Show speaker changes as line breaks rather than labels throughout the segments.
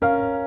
you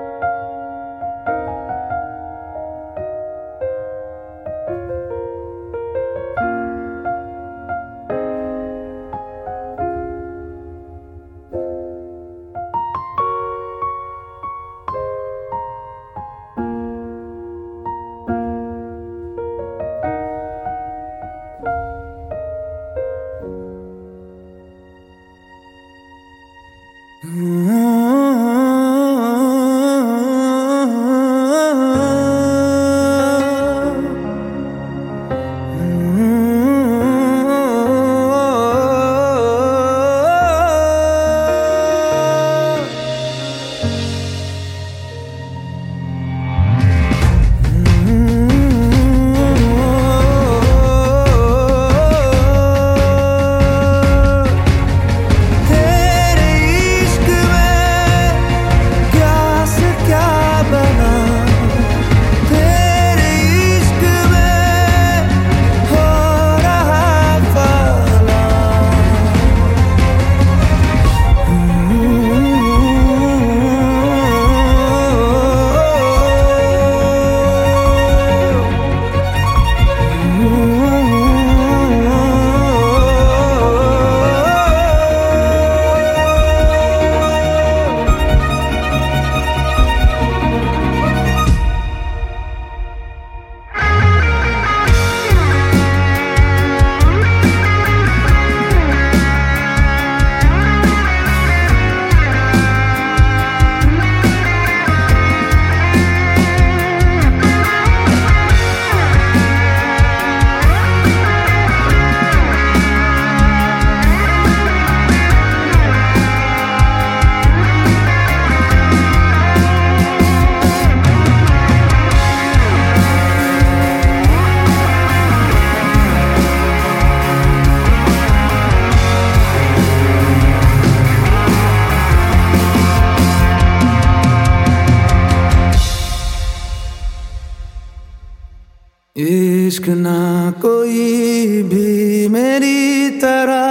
इश्क ना कोई भी मेरी तरह।